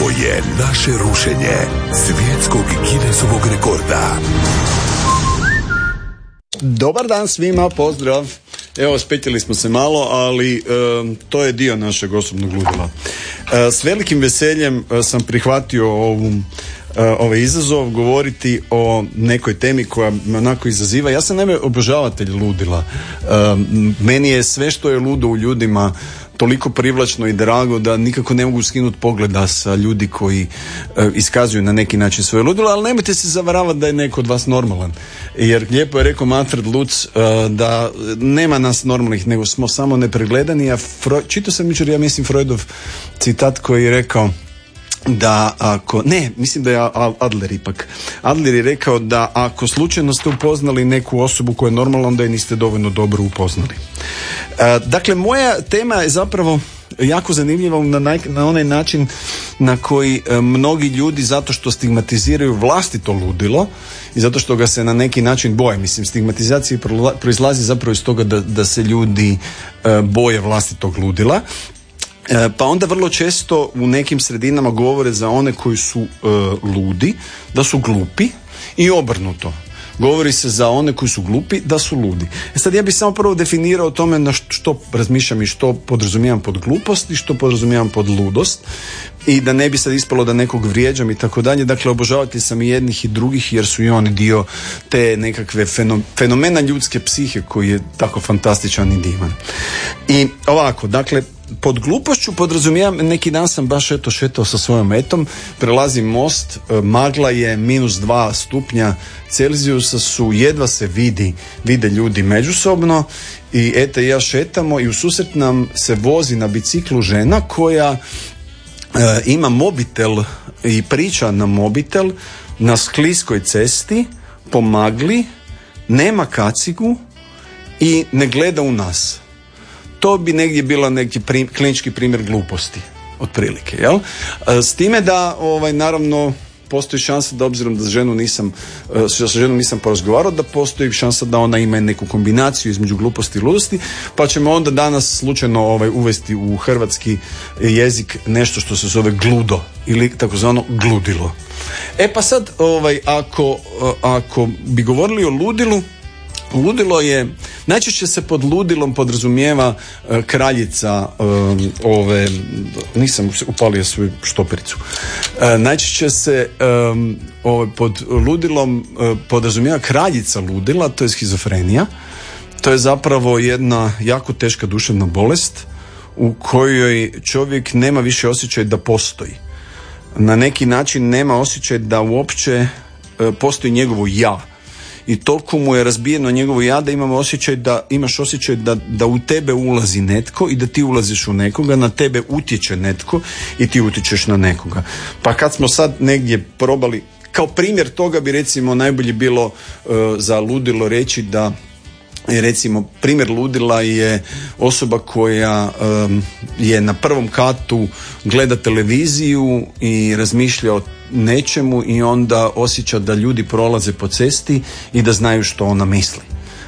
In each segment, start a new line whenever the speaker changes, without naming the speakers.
Ovo je naše rušenje svjetskog Guinnessovog rekorda.
Dobar dan svima, pozdrav. Evo, spetili smo se malo, ali to je dio našeg osobnog ludila. E, s velikim veseljem e, sam prihvatio ovu e, ovaj izazov govoriti o nekoj temi koja me onako izaziva. Ja sam naime obožavatelj ludila. Meni je sve što je ludo u ljudima toliko privlačno i drago da nikako ne mogu skinuti pogleda sa ljudi koji e, iskazuju na neki način svoje ludilo, ali nemojte se zavaravati da je neko od vas normalan. Jer lijepo je rekao Manfred Lutz e, da nema nas normalnih, nego smo samo nepregledani, a čito sam jučer, ja mislim, Freudov citat koji je rekao da ako, ne, mislim da je Adler ipak. Adler je rekao da ako slučajno ste upoznali neku osobu koja je normalna, onda je niste dovoljno dobro upoznali. E, dakle, moja tema je zapravo jako zanimljiva na, na onaj način na koji e, mnogi ljudi zato što stigmatiziraju vlastito ludilo i zato što ga se na neki način boje. Mislim, stigmatizacija proizlazi zapravo iz toga da, da se ljudi e, boje vlastitog ludila pa onda vrlo često u nekim sredinama govore za one koji su e, ludi da su glupi i obrnuto govori se za one koji su glupi da su ludi. E sad ja bih samo prvo definirao o tome na što razmišljam i što podrazumijevam pod glupost i što podrazumijevam pod ludost i da ne bi sad ispalo da nekog vrijeđam i tako dalje. Dakle, obožavati sam i jednih i drugih jer su i oni dio te nekakve fenomena ljudske psihe koji je tako fantastičan i divan. I ovako, dakle, pod glupošću podrazumijevam, neki dan sam baš eto šetao sa svojom etom, prelazim most, e, magla je minus dva stupnja Celzijusa su, jedva se vidi, vide ljudi međusobno i eto ja šetamo i u susret nam se vozi na biciklu žena koja e, ima mobitel i priča na mobitel na skliskoj cesti, po magli, nema kacigu i ne gleda u nas to bi negdje bila neki prim, klinički primjer gluposti otprilike, jel? E, s time da, ovaj, naravno, postoji šansa da obzirom da ženu nisam, e, sa ženom nisam porazgovarao, da postoji šansa da ona ima neku kombinaciju između gluposti i ludosti, pa ćemo onda danas slučajno ovaj, uvesti u hrvatski jezik nešto što se zove gludo ili takozvano gludilo. E pa sad, ovaj, ako, ako bi govorili o ludilu, Ludilo je, najčešće se pod ludilom podrazumijeva e, kraljica e, ove, nisam upalio svoju štopericu. E, najčešće se ove, pod ludilom podrazumijeva kraljica ludila, to je schizofrenija. To je zapravo jedna jako teška duševna bolest u kojoj čovjek nema više osjećaj da postoji. Na neki način nema osjećaj da uopće postoji njegovo ja i toliko mu je razbijeno njegovo ja da imamo osjećaj da imaš osjećaj da, da u tebe ulazi netko i da ti ulaziš u nekoga, na tebe utječe netko i ti utječeš na nekoga. Pa kad smo sad negdje probali kao primjer toga bi recimo najbolje bilo uh, za ludilo reći da recimo primjer ludila je osoba koja je na prvom katu gleda televiziju i razmišlja o nečemu i onda osjeća da ljudi prolaze po cesti i da znaju što ona misli.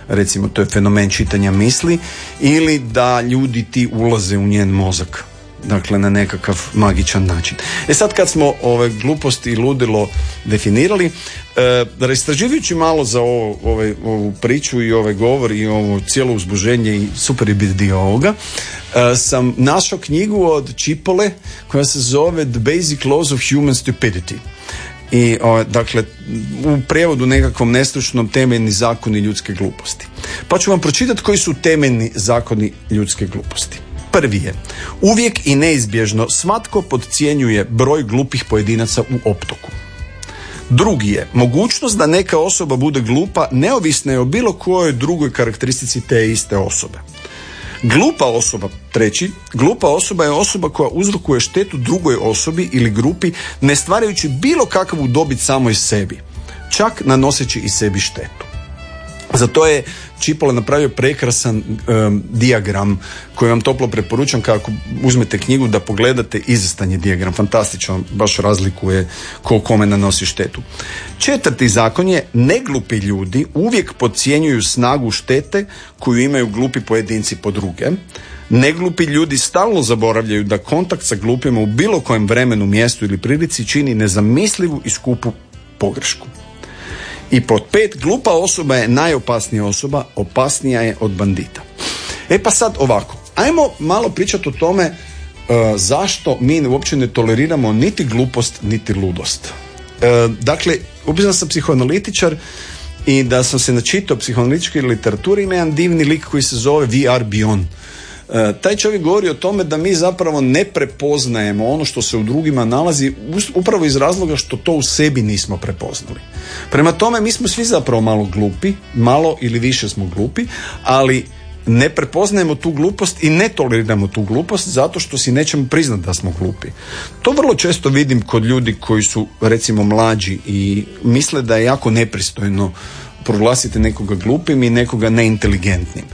Recimo to je fenomen čitanja misli ili da ljudi ti ulaze u njen mozak dakle na nekakav magičan način. E sad kad smo ove gluposti i ludilo definirali, e, rastraživajući malo za ovo, ove, ovu priču i ovaj govor i ovo cijelo uzbuženje i super je biti dio ovoga, e, sam našao knjigu od Čipole koja se zove The Basic Laws of Human Stupidity. I, o, dakle, u prijevodu nekakvom nestručnom temeljni zakoni ljudske gluposti. Pa ću vam pročitati koji su temeljni zakoni ljudske gluposti. Prvi je, uvijek i neizbježno svatko podcjenjuje broj glupih pojedinaca u optoku. Drugi je, mogućnost da neka osoba bude glupa neovisna je o bilo kojoj drugoj karakteristici te iste osobe. Glupa osoba, treći, glupa osoba je osoba koja uzrokuje štetu drugoj osobi ili grupi ne stvarajući bilo kakvu dobit samoj sebi, čak nanoseći i sebi štetu. Za to je Čipola napravio prekrasan um, dijagram koji vam toplo preporučam kako uzmete knjigu da pogledate izvestan je dijagram, fantastičan, baš razlikuje ko kome nanosi štetu. Četvrti zakon je neglupi ljudi uvijek podcjenjuju snagu štete koju imaju glupi pojedinci po druge. Neglupi ljudi stalno zaboravljaju da kontakt sa glupima u bilo kojem vremenu, mjestu ili prilici čini nezamislivu i skupu pogrešku. I pod pet, glupa osoba je najopasnija osoba, opasnija je od bandita. E pa sad ovako, ajmo malo pričati o tome e, zašto mi uopće ne toleriramo niti glupost, niti ludost. E, dakle, upisao sam psihoanalitičar i da sam se načitao psihoanalitičke literature ima jedan divni lik koji se zove VR Beyond. E, taj čovjek govori o tome da mi zapravo ne prepoznajemo ono što se u drugima nalazi upravo iz razloga što to u sebi nismo prepoznali. Prema tome mi smo svi zapravo malo glupi, malo ili više smo glupi, ali ne prepoznajemo tu glupost i ne toleriramo tu glupost zato što si nećemo priznati da smo glupi. To vrlo često vidim kod ljudi koji su recimo mlađi i misle da je jako nepristojno proglasiti nekoga glupim i nekoga neinteligentnim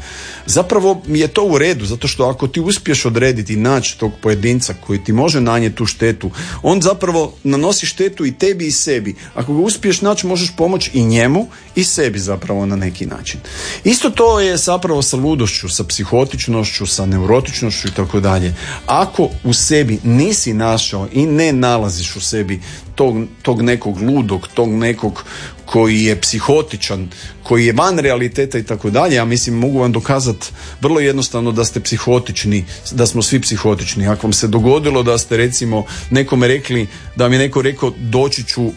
zapravo je to u redu, zato što ako ti uspiješ odrediti naći tog pojedinca koji ti može nanijeti tu štetu, on zapravo nanosi štetu i tebi i sebi. Ako ga uspiješ naći, možeš pomoći i njemu i sebi zapravo na neki način. Isto to je zapravo sa ludošću, sa psihotičnošću, sa neurotičnošću i tako dalje. Ako u sebi nisi našao i ne nalaziš u sebi tog, tog nekog ludog, tog nekog koji je psihotičan, koji je van realiteta i tako dalje, ja mislim mogu vam dokazati vrlo jednostavno da ste psihotični, da smo svi psihotični. Ako vam se dogodilo da ste recimo nekome rekli, da mi je neko rekao doći ću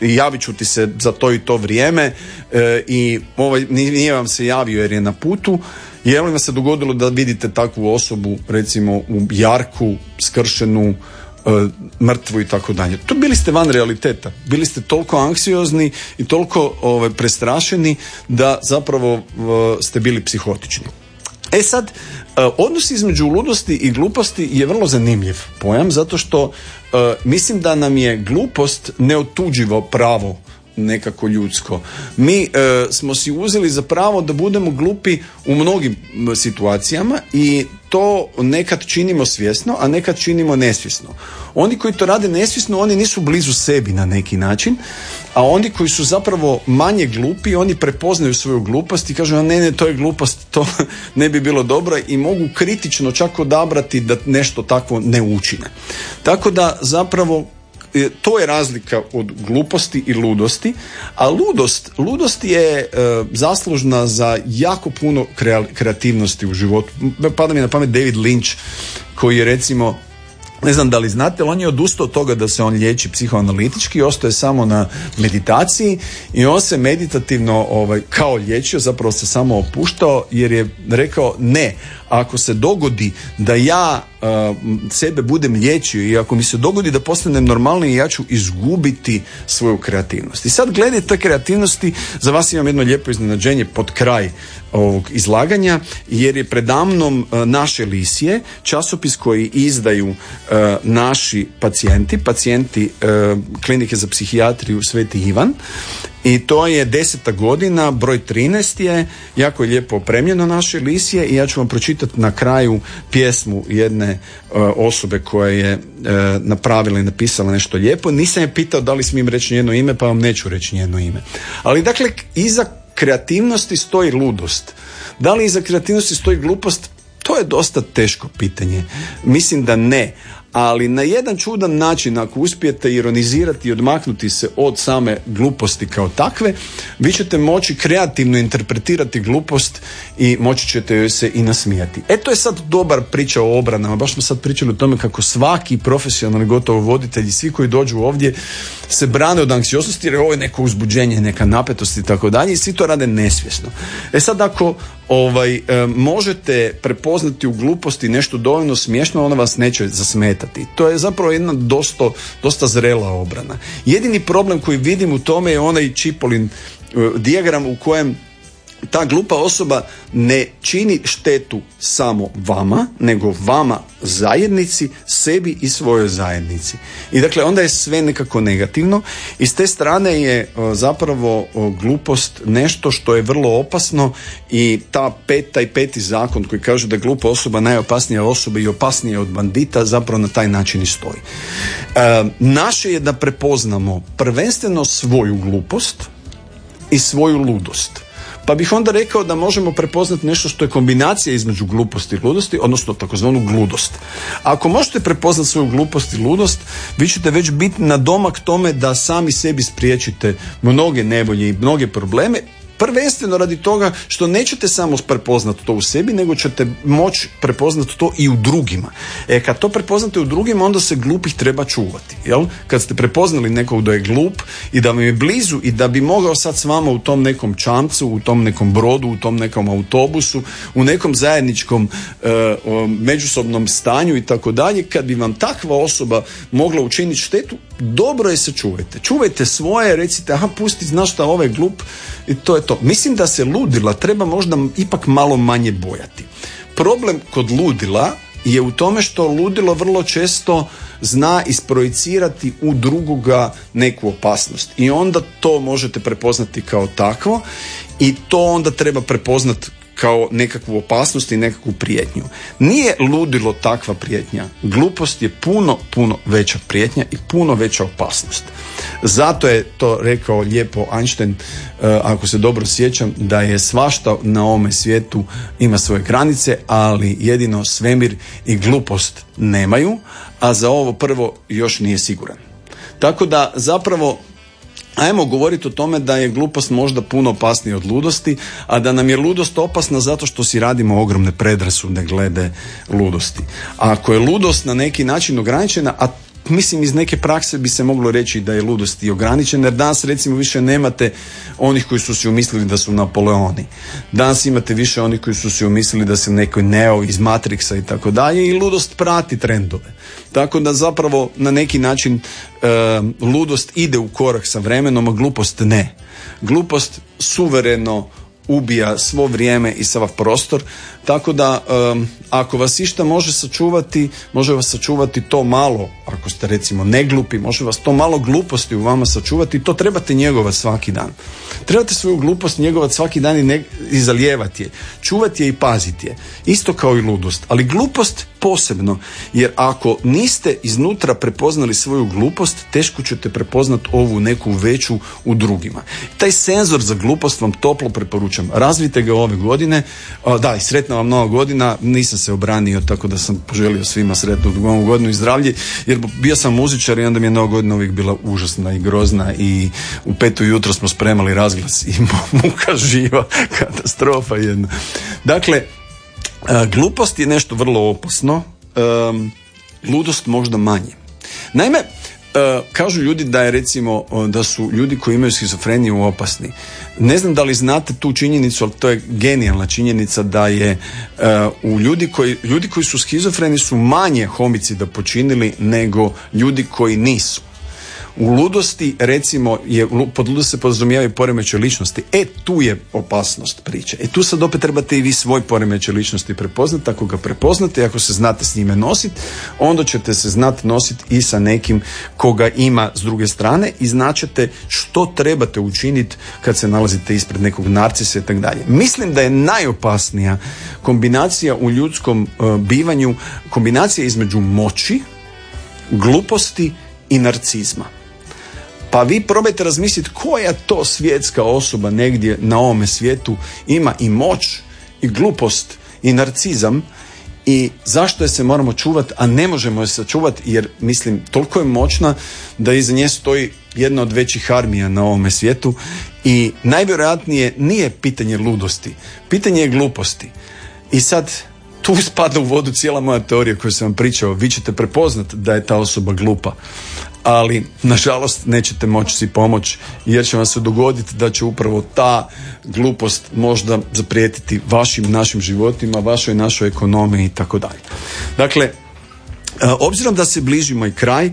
i javit ću ti se za to i to vrijeme e, i ovaj, nije vam se javio jer je na putu, je li vam se dogodilo da vidite takvu osobu recimo u jarku, skršenu, E, mrtvu i tako dalje. To bili ste van realiteta. Bili ste toliko anksiozni i toliko ovaj, prestrašeni da zapravo e, ste bili psihotični. E sad, e, odnos između ludosti i gluposti je vrlo zanimljiv pojam zato što mislim da nam je glupost neotuđivo pravo nekako ljudsko. Mi e, smo si uzeli za pravo da budemo glupi u mnogim situacijama i to nekad činimo svjesno, a nekad činimo nesvjesno. Oni koji to rade nesvjesno, oni nisu blizu sebi na neki način, a oni koji su zapravo manje glupi, oni prepoznaju svoju glupost i kažu, a ne, ne, to je glupost, to ne bi bilo dobro i mogu kritično čak odabrati da nešto takvo ne učine. Tako da zapravo to je razlika od gluposti i ludosti, a ludost, ludost je e, zaslužna za jako puno kreativnosti u životu. Pada mi na pamet David Lynch koji je recimo ne znam da li znate, ali on je odustao od toga da se on liječi psihoanalitički, ostaje samo na meditaciji i on se meditativno ovaj, kao liječio, zapravo se samo opuštao jer je rekao ne, ako se dogodi da ja sebe budem liječio i ako mi se dogodi da postanem normalniji ja ću izgubiti svoju kreativnost. I sad glede te kreativnosti, za vas imam jedno lijepo iznenađenje pod kraj ovog izlaganja, jer je predamnom naše lisije, časopis koji izdaju naši pacijenti, pacijenti klinike za psihijatriju Sveti Ivan i to je deseta godina, broj 13 je, jako je lijepo opremljeno naše lisije i ja ću vam pročitati na kraju pjesmu jedne e, osobe koja je e, napravila i napisala nešto lijepo. Nisam je pitao da li smijem reći njeno ime, pa vam neću reći njeno ime. Ali dakle, iza kreativnosti stoji ludost. Da li iza kreativnosti stoji glupost? To je dosta teško pitanje. Mislim da ne, ali na jedan čudan način ako uspijete ironizirati i odmaknuti se od same gluposti kao takve, vi ćete moći kreativno interpretirati glupost i moći ćete joj se i nasmijati. E to je sad dobar priča o obranama, baš smo sad pričali o tome kako svaki profesionalni gotovo voditelj i svi koji dođu ovdje se brane od anksioznosti jer ovo je neko uzbuđenje, neka napetost i tako dalje i svi to rade nesvjesno. E sad ako ovaj, e, možete prepoznati u gluposti nešto dovoljno smiješno, ona vas neće zasmetati. To je zapravo jedna dosta, dosta zrela obrana. Jedini problem koji vidim u tome je onaj Čipolin e, dijagram u kojem ta glupa osoba ne čini štetu samo vama, nego vama zajednici, sebi i svojoj zajednici. I dakle onda je sve nekako negativno i s te strane je zapravo glupost nešto što je vrlo opasno i ta peta i peti zakon koji kaže da glupa osoba najopasnija osoba i opasnija od bandita zapravo na taj način i stoji. E, naše je da prepoznamo prvenstveno svoju glupost i svoju ludost Pa bih onda rekao da možemo prepoznati nešto što je kombinacija između gluposti i ludosti, odnosno takozvanu gludost. Ako možete prepoznati svoju glupost i ludost, vi ćete već biti na domak tome da sami sebi spriječite mnoge nevolje i mnoge probleme Prvenstveno radi toga što nećete samo prepoznati to u sebi, nego ćete moći prepoznati to i u drugima. E, kad to prepoznate u drugima, onda se glupih treba čuvati. Jel? Kad ste prepoznali nekog da je glup i da vam je blizu i da bi mogao sad s vama u tom nekom čamcu, u tom nekom brodu, u tom nekom autobusu, u nekom zajedničkom e, međusobnom stanju i tako dalje, kad bi vam takva osoba mogla učiniti štetu, dobro je se čuvajte. Čuvajte svoje, recite, aha, pusti, znaš šta, ovaj glup, i to je to. Mislim da se ludila treba možda ipak malo manje bojati. Problem kod ludila je u tome što ludilo vrlo često zna isprojicirati u drugoga neku opasnost i onda to možete prepoznati kao takvo i to onda treba prepoznati kao nekakvu opasnost i nekakvu prijetnju. Nije ludilo takva prijetnja. Glupost je puno, puno veća prijetnja i puno veća opasnost. Zato je to rekao lijepo Einstein, eh, ako se dobro sjećam, da je svašta na ovome svijetu ima svoje granice, ali jedino svemir i glupost nemaju, a za ovo prvo još nije siguran. Tako da zapravo Ajmo govoriti o tome da je glupost možda puno opasnija od ludosti, a da nam je ludost opasna zato što si radimo ogromne predrasude glede ludosti. A ako je ludost na neki način ograničena, a mislim iz neke prakse bi se moglo reći da je ludost i ograničena jer danas recimo više nemate onih koji su si umislili da su Napoleoni. Danas imate više onih koji su si umislili da se neko Neo iz Matrixa i tako dalje i ludost prati trendove. Tako da zapravo na neki način e, ludost ide u korak sa vremenom, a glupost ne. Glupost suvereno ubija svo vrijeme i sav prostor. Tako da ako vas išta može sačuvati može vas sačuvati to malo ako ste recimo neglupi može vas to malo gluposti u vama sačuvati to trebate njegovati svaki dan. Trebate svoju glupost njegovati svaki dan i, ne, i zalijevati je. Čuvati je i paziti je. Isto kao i ludost. Ali glupost posebno jer ako niste iznutra prepoznali svoju glupost teško ćete prepoznati ovu neku veću u drugima. Taj senzor za glupost vam toplo preporučam razvite ga ove godine. Da i sretna vam nova godina. Nisam se obranio tako da sam poželio svima sretnu novu godinu i zdravlje jer bio sam muzičar i onda mi je nova godina uvijek bila užasna i grozna i u petu jutro smo spremali razglas i muka živa katastrofa jedna. Dakle glupost je nešto vrlo opasno. Ludost možda manje. Naime kažu ljudi da je recimo da su ljudi koji imaju schizofreniju opasni. Ne znam da li znate tu činjenicu, ali to je genijalna činjenica da je e, u ljudi koji, ljudi koji su schizofreni su manje homicida počinili nego ljudi koji nisu. U ludosti, recimo, je, pod ludost se podrazumijevaju poremeće ličnosti. E, tu je opasnost priče. E, tu sad opet trebate i vi svoj poremeće ličnosti prepoznati. Ako ga prepoznate, ako se znate s njime nositi, onda ćete se znati nositi i sa nekim koga ima s druge strane i značete što trebate učiniti kad se nalazite ispred nekog narcisa i tako dalje. Mislim da je najopasnija kombinacija u ljudskom e, bivanju, kombinacija između moći, gluposti i narcizma. Pa vi probajte razmisliti koja to svjetska osoba negdje na ovome svijetu ima i moć i glupost i narcizam i zašto je se moramo čuvati, a ne možemo je sačuvati jer mislim toliko je moćna da iza nje stoji jedna od većih armija na ovome svijetu i najvjerojatnije nije pitanje ludosti, pitanje je gluposti. I sad tu spada u vodu cijela moja teorija koju sam vam pričao. Vi ćete prepoznati da je ta osoba glupa, ali nažalost nećete moći si pomoći jer će vam se dogoditi da će upravo ta glupost možda zaprijetiti vašim našim životima, vašoj našoj ekonomiji i tako dalje. Dakle, e, obzirom da se bližimo i kraj, e,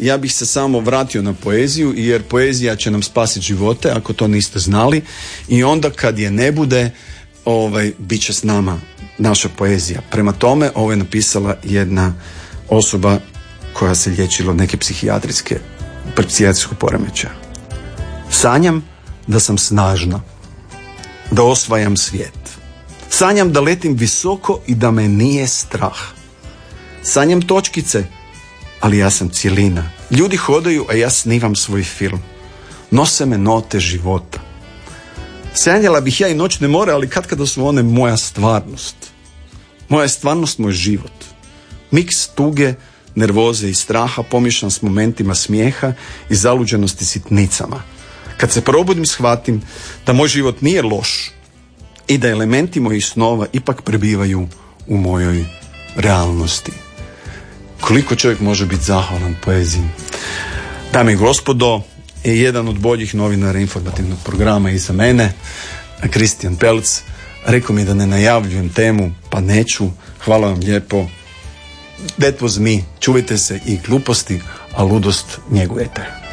ja bih se samo vratio na poeziju jer poezija će nam spasiti živote ako to niste znali i onda kad je ne bude ovaj, bit će s nama naša poezija. Prema tome, ovo je napisala jedna osoba koja se liječila od neke psihijatrijske psihijatrijskog poremeća. Sanjam da sam snažna, da osvajam svijet. Sanjam da letim visoko i da me nije strah. Sanjam točkice, ali ja sam cijelina. Ljudi hodaju, a ja snivam svoj film. Nose me note života. Sanjala bih ja i noćne more, ali kad kada su one moja stvarnost. Moja je stvarnost moj život. Miks tuge, nervoze i straha pomiješan s momentima smijeha i zaluđenosti sitnicama. Kad se probudim shvatim da moj život nije loš i da elementi mojih snova ipak prebivaju u mojoj realnosti. Koliko čovjek može biti zahvalan poeziji. Dame i gospodo, je jedan od boljih novinara informativnog programa iza mene, Kristijan Pelc. Rekao mi da ne najavljujem temu, pa neću. Hvala vam lijepo. That was me. Čuvajte se i gluposti, a ludost njegujete.